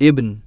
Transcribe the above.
Ibn.